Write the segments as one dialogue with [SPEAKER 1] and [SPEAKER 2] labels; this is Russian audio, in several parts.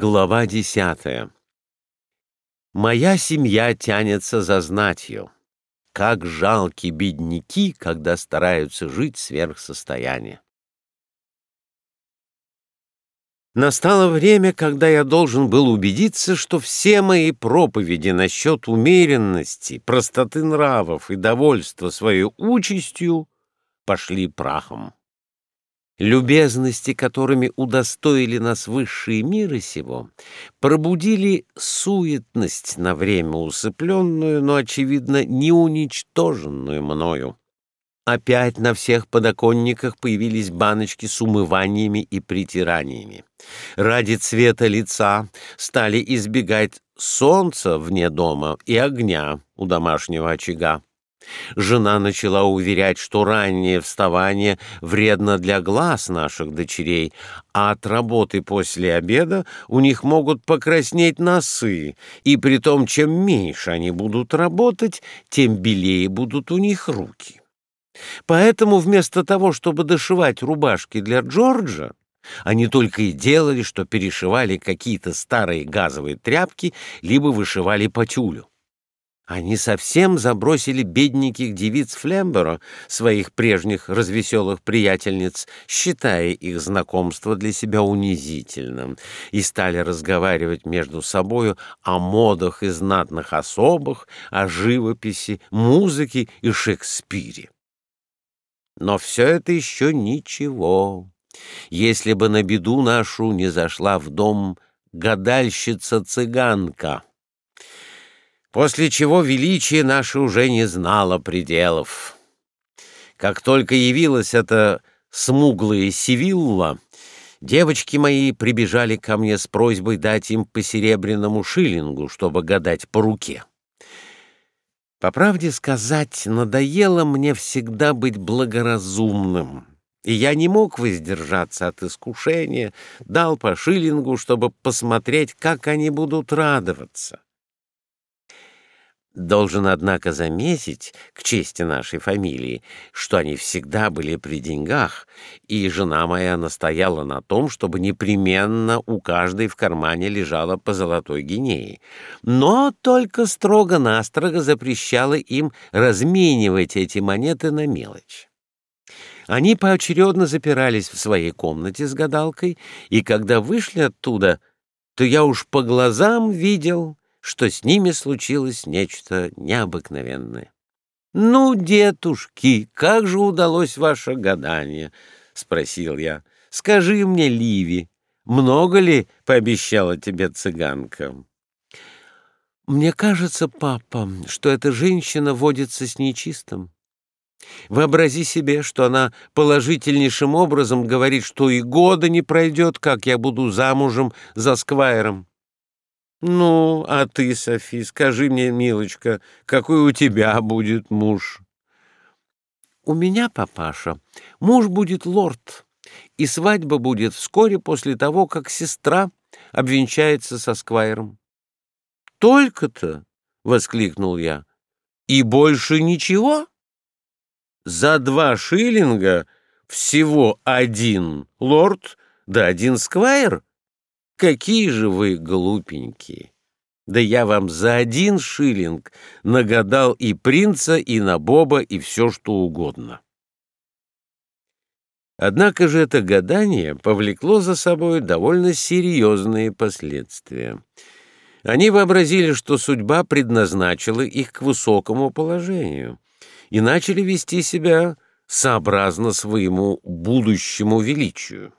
[SPEAKER 1] Глава десятая. Моя семья тянется за знатью. Как жалки бедняки, когда стараются жить сверх состояния. Настало время, когда я должен был убедиться, что все мои проповеди насчет умеренности, простоты нравов и довольства своей участью пошли прахом. Любезности, которыми удостоили нас высшие миры сего, пробудили суетность на время усыпленную, но, очевидно, не уничтоженную мною. Опять на всех подоконниках появились баночки с умываниями и притираниями. Ради цвета лица стали избегать солнца вне дома и огня у домашнего очага. Жена начала уверять, что раннее вставание вредно для глаз наших дочерей, а от работы после обеда у них могут покраснеть носы, и при том, чем меньше они будут работать, тем белее будут у них руки. Поэтому вместо того, чтобы дошивать рубашки для Джорджа, они только и делали, что перешивали какие-то старые газовые тряпки, либо вышивали по тюлю. Они совсем забросили бедненьких девиц Флембера, своих прежних развеселых приятельниц, считая их знакомство для себя унизительным, и стали разговаривать между собою о модах и знатных особах, о живописи, музыке и Шекспире. Но все это еще ничего. Если бы на беду нашу не зашла в дом гадальщица-цыганка — после чего величие наше уже не знало пределов. Как только явилась эта смуглая Сивилла, девочки мои прибежали ко мне с просьбой дать им по серебряному шиллингу, чтобы гадать по руке. По правде сказать, надоело мне всегда быть благоразумным, и я не мог воздержаться от искушения, дал по шиллингу, чтобы посмотреть, как они будут радоваться. Должен, однако, заметить, к чести нашей фамилии, что они всегда были при деньгах, и жена моя настояла на том, чтобы непременно у каждой в кармане лежала по золотой гинеи, но только строго-настрого запрещала им разменивать эти монеты на мелочь. Они поочередно запирались в своей комнате с гадалкой, и когда вышли оттуда, то я уж по глазам видел, что с ними случилось нечто необыкновенное. «Ну, детушки, как же удалось ваше гадание?» — спросил я. «Скажи мне, Ливи, много ли пообещала тебе цыганка?» «Мне кажется, папа, что эта женщина водится с нечистым. Вообрази себе, что она положительнейшим образом говорит, что и года не пройдет, как я буду замужем за Сквайром. «Ну, а ты, Софи, скажи мне, милочка, какой у тебя будет муж?» «У меня, папаша, муж будет лорд, и свадьба будет вскоре после того, как сестра обвенчается со сквайром». «Только-то!» — воскликнул я. «И больше ничего?» «За два шиллинга всего один лорд да один сквайр?» Какие же вы глупенькие! Да я вам за один шиллинг нагадал и принца, и набоба, и все, что угодно. Однако же это гадание повлекло за собой довольно серьезные последствия. Они вообразили, что судьба предназначила их к высокому положению, и начали вести себя сообразно своему будущему величию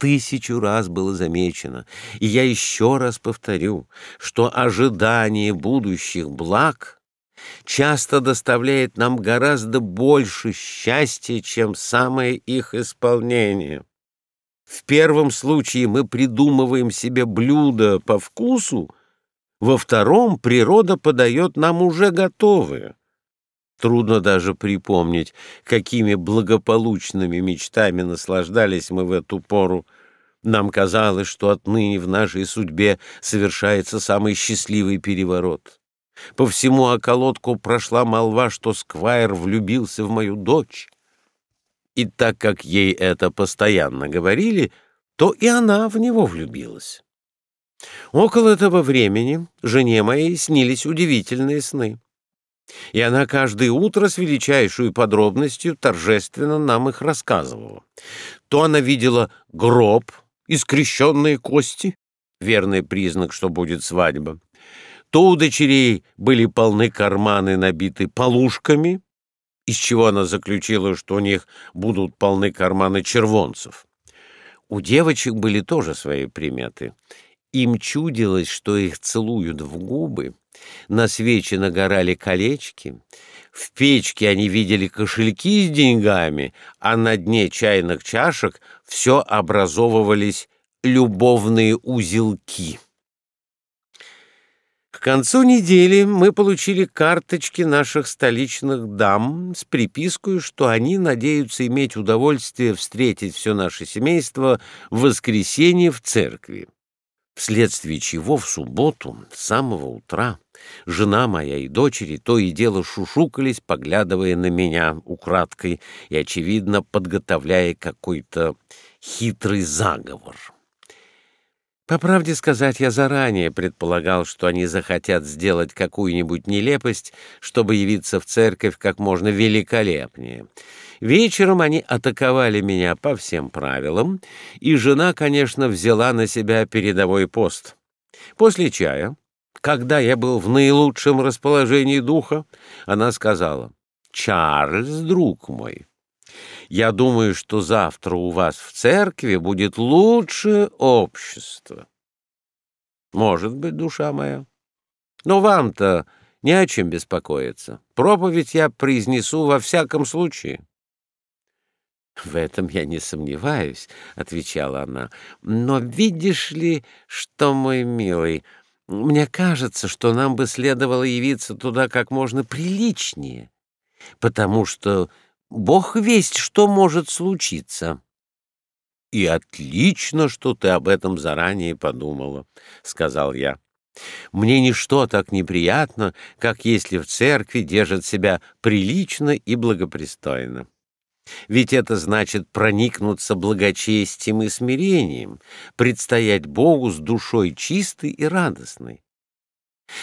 [SPEAKER 1] тысячу раз было замечено, и я еще раз повторю, что ожидание будущих благ часто доставляет нам гораздо больше счастья, чем самое их исполнение. В первом случае мы придумываем себе блюдо по вкусу, во втором природа подает нам уже готовые. Трудно даже припомнить, какими благополучными мечтами наслаждались мы в эту пору. Нам казалось, что отныне в нашей судьбе совершается самый счастливый переворот. По всему околотку прошла молва, что Сквайр влюбился в мою дочь. И так как ей это постоянно говорили, то и она в него влюбилась. Около этого времени жене моей снились удивительные сны. И она каждое утро с величайшей подробностью торжественно нам их рассказывала. То она видела гроб и скрещенные кости, верный признак, что будет свадьба. То у дочерей были полны карманы, набиты полушками, из чего она заключила, что у них будут полны карманы червонцев. У девочек были тоже свои приметы. Им чудилось, что их целуют в губы, на свечи нагорали колечки, в печке они видели кошельки с деньгами, а на дне чайных чашек все образовывались любовные узелки. К концу недели мы получили карточки наших столичных дам с припиской, что они надеются иметь удовольствие встретить все наше семейство в воскресенье в церкви. Вследствие чего в субботу с самого утра жена моя и дочери то и дело шушукались, поглядывая на меня украдкой и, очевидно, подготовляя какой-то хитрый заговор. По правде сказать, я заранее предполагал, что они захотят сделать какую-нибудь нелепость, чтобы явиться в церковь как можно великолепнее. Вечером они атаковали меня по всем правилам, и жена, конечно, взяла на себя передовой пост. После чая, когда я был в наилучшем расположении духа, она сказала, «Чарльз, друг мой, я думаю, что завтра у вас в церкви будет лучшее общество. Может быть, душа моя. Но вам-то не о чем беспокоиться. Проповедь я произнесу во всяком случае. «В этом я не сомневаюсь», — отвечала она. «Но видишь ли, что, мой милый, мне кажется, что нам бы следовало явиться туда как можно приличнее, потому что Бог весть, что может случиться. — И отлично, что ты об этом заранее подумала, — сказал я. Мне ничто так неприятно, как если в церкви держат себя прилично и благопристойно. Ведь это значит проникнуться благочестием и смирением, предстоять Богу с душой чистой и радостной.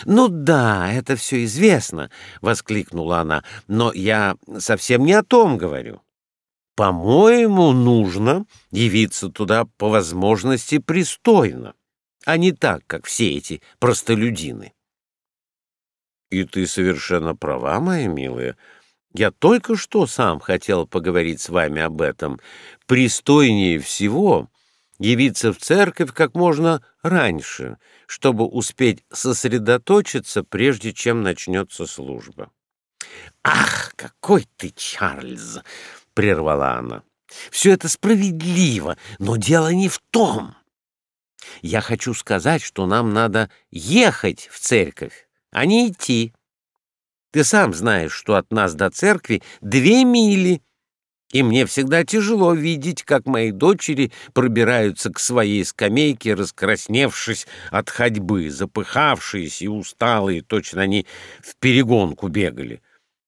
[SPEAKER 1] «Ну да, это все известно», — воскликнула она, — «но я совсем не о том говорю. По-моему, нужно явиться туда по возможности пристойно, а не так, как все эти простолюдины». «И ты совершенно права, моя милая. Я только что сам хотел поговорить с вами об этом. Пристойнее всего явиться в церковь как можно раньше, чтобы успеть сосредоточиться, прежде чем начнется служба. «Ах, какой ты, Чарльз!» — прервала она. «Все это справедливо, но дело не в том. Я хочу сказать, что нам надо ехать в церковь, а не идти. Ты сам знаешь, что от нас до церкви две мили, и мне всегда тяжело видеть, как мои дочери пробираются к своей скамейке, раскрасневшись от ходьбы, запыхавшиеся и усталые, точно они в перегонку бегали.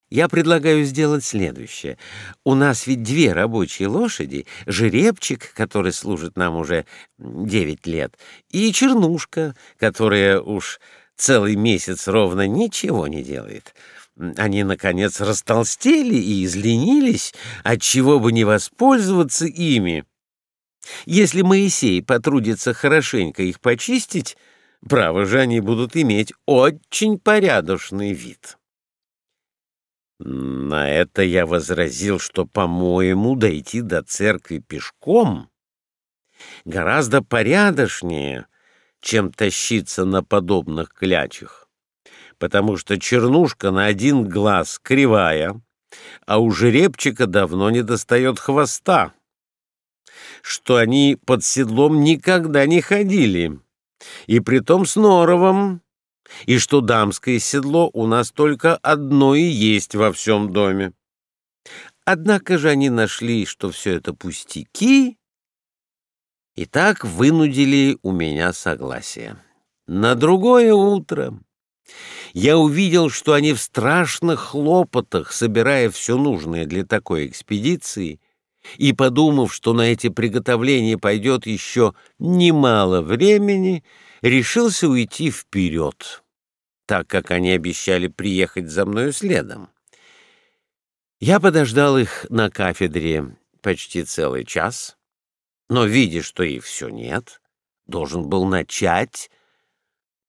[SPEAKER 1] Я предлагаю сделать следующее. У нас ведь две рабочие лошади, жеребчик, который служит нам уже девять лет, и чернушка, которая уж целый месяц ровно ничего не делает. Они, наконец, растолстели и изленились, отчего бы не воспользоваться ими. Если Моисей потрудится хорошенько их почистить, право же они будут иметь очень порядочный вид. На это я возразил, что, по-моему, дойти до церкви пешком гораздо порядочнее, чем тащиться на подобных клячах потому что чернушка на один глаз кривая, а у жеребчика давно не достает хвоста, что они под седлом никогда не ходили, и притом с норовом, и что дамское седло у нас только одно и есть во всем доме. Однако же они нашли, что все это пустяки, и так вынудили у меня согласие. На другое утро я увидел, что они в страшных хлопотах, собирая все нужное для такой экспедиции, и, подумав, что на эти приготовления пойдет еще немало времени, решился уйти вперед, так как они обещали приехать за мною следом. Я подождал их на кафедре почти целый час, но, видя, что их все нет, должен был начать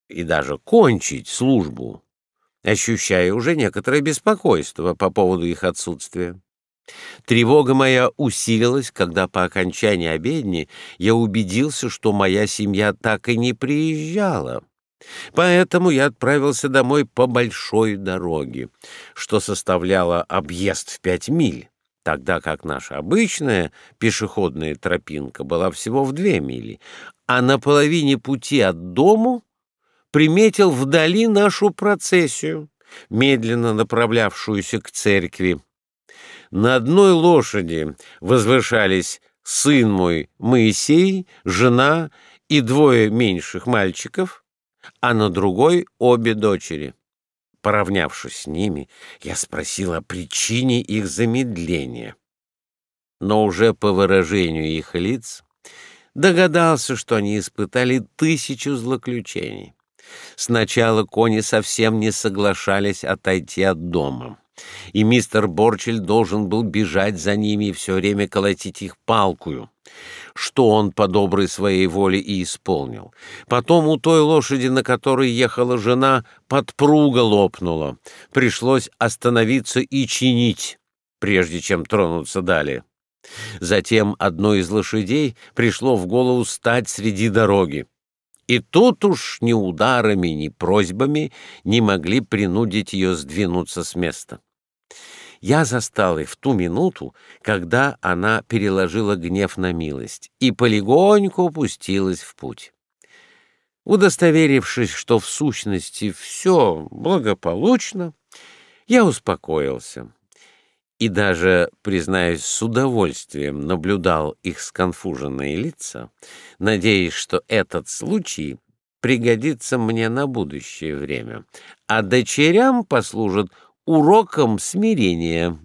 [SPEAKER 1] и даже кончить службу, ощущая уже некоторое беспокойство по поводу их отсутствия. Тревога моя усилилась, когда по окончании обедни я убедился, что моя семья так и не приезжала. Поэтому я отправился домой по большой дороге, что составляло объезд в пять миль, тогда как наша обычная пешеходная тропинка была всего в две мили, а на половине пути от дому приметил вдали нашу процессию, медленно направлявшуюся к церкви. На одной лошади возвышались сын мой Моисей, жена и двое меньших мальчиков, а на другой — обе дочери. Поравнявшись с ними, я спросил о причине их замедления. Но уже по выражению их лиц догадался, что они испытали тысячу злоключений. Сначала кони совсем не соглашались отойти от дома и мистер Борчель должен был бежать за ними и все время колотить их палкою, что он по доброй своей воле и исполнил. Потом у той лошади, на которой ехала жена, подпруга лопнула. Пришлось остановиться и чинить, прежде чем тронуться далее. Затем одной из лошадей пришло в голову стать среди дороги. И тут уж ни ударами, ни просьбами не могли принудить ее сдвинуться с места. Я застал их в ту минуту, когда она переложила гнев на милость и полегоньку пустилась в путь. Удостоверившись, что в сущности все благополучно, я успокоился и даже, признаюсь, с удовольствием наблюдал их сконфуженные лица, надеясь, что этот случай пригодится мне на будущее время, а дочерям послужит уроком смирения.